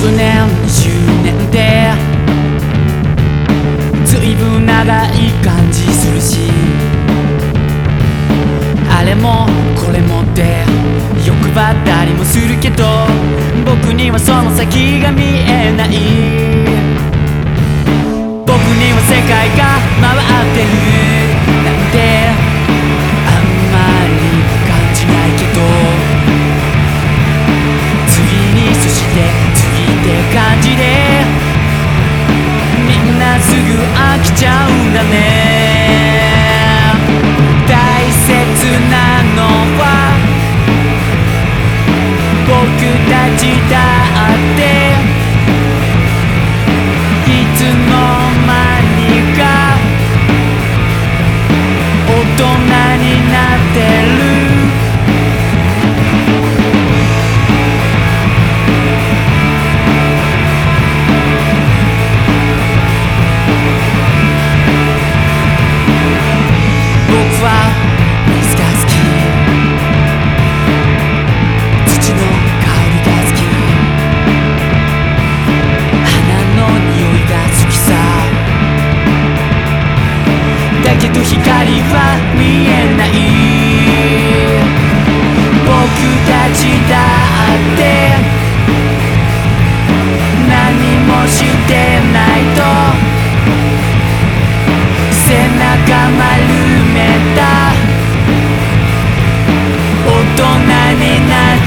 10年20年ってずいぶん長い感じするしあれもこれもって欲張ったりもするけど僕にはその先が見えない。僕には世界が回ってる。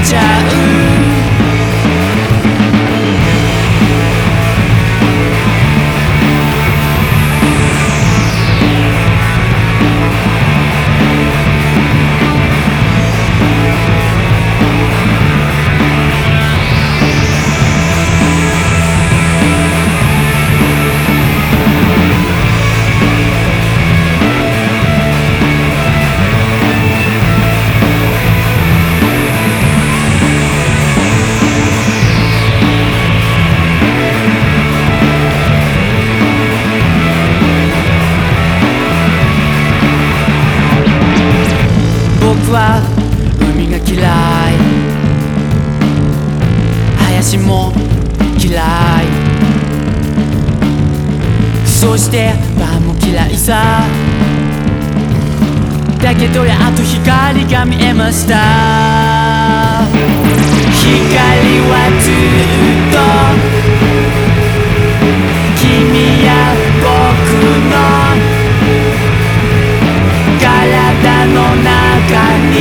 ちゃうは海が嫌い。林も嫌い。そしてバーも嫌いさ。だけどやっと光が見えました。光は間に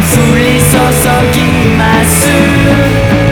降り注ぎます。